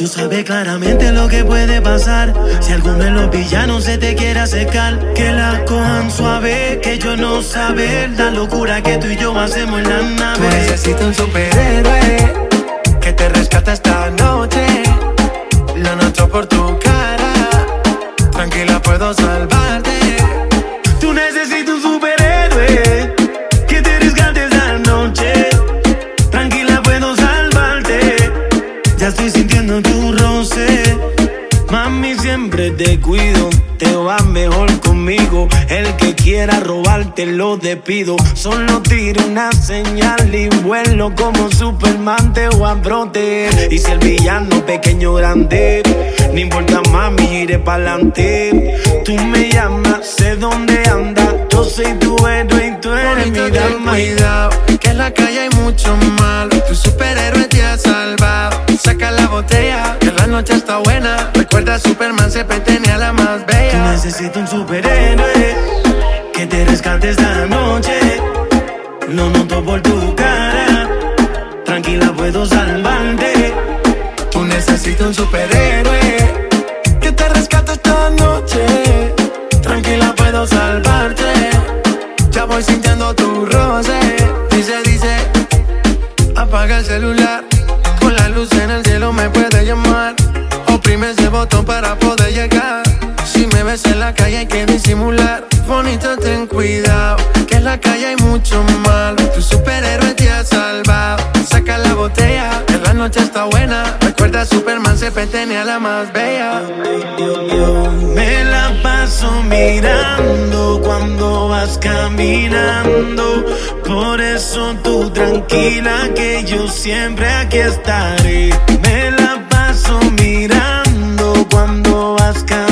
Tú sabes claramente lo que puede pasar si alguno de los villanos se te quiere acercar. Que la cojan suave, que yo no saber la locura que tú y yo hacemos en la nave. Tú necesitas un superhéroe que te rescate esta noche. Lo noto por tu cara, tranquila puedo salvarte. Tú necesitas te cuido. Te va mejor conmigo. El que quiera robarte lo despido. Solo tiro una señal y vuelo como Superman te voy a proteger. Y si el villano pequeño grande, no importa mami, iré pa'lante. Tú me llamas, sé dónde andas. Yo soy tu héroe y tú eres mi dama. cuidado, que en la calle hay mucho malo. Tu superhéroe te ha salvado. Saca la botella, que la noche está buena. Recuerda, Superman más Tú bella. necesitas un superhéroe que te rescate esta noche. Lo noto por tu cara. Tranquila, puedo salvarte. Tú necesitas un superhéroe que te rescate esta noche. Tranquila, puedo salvarte. Ya voy sintiendo tu roce. Dice, dice, apaga el celular. Con la luz en el cielo me puede llamar. Oprime ese botón para poder llegar. En la calle hay que disimular. Bonito, ten cuidado. Que en la calle hay mucho malo. Tu superhéroe te ha salvado. Saca la botella, que la noche está buena. Recuerda, Superman siempre tenía la más bella. Me la paso mirando cuando vas caminando. Por eso tú tranquila que yo siempre aquí estaré. Me la paso mirando cuando vas caminando.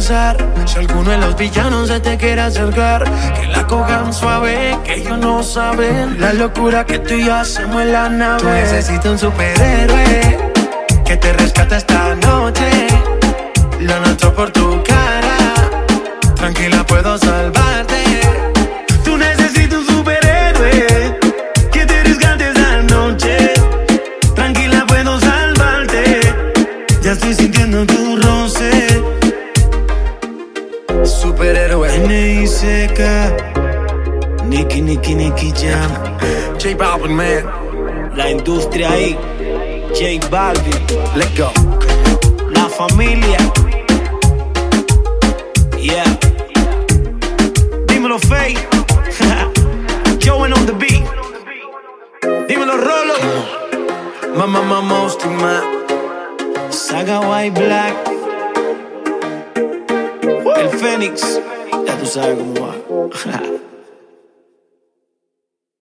Si alguno de los villanos se te quiere acercar Que la cojan suave, que ellos no saben La locura que tú y yo hacemos en la nave Tú un superhéroe Que te rescate esta noche Lo noto por tu cara Tranquila puedo salvarte Tú necesitas un superhéroe que te rescate esta noche. Tranquila, puedo salvarte. Ya estoy sintiendo tu roce. Superhéroe N.I.C.K. Nicky, Nicky, Nicky Jam. J Balvin, man La industria ahí. J Balvin. Let's go La familia. Yeah. Dímelo, Faye. Joe on the beat. Dímelo, Rolo. Mamá, mamá, hostia, man Saga White Black. Fénix. Ya tú sabes cómo va.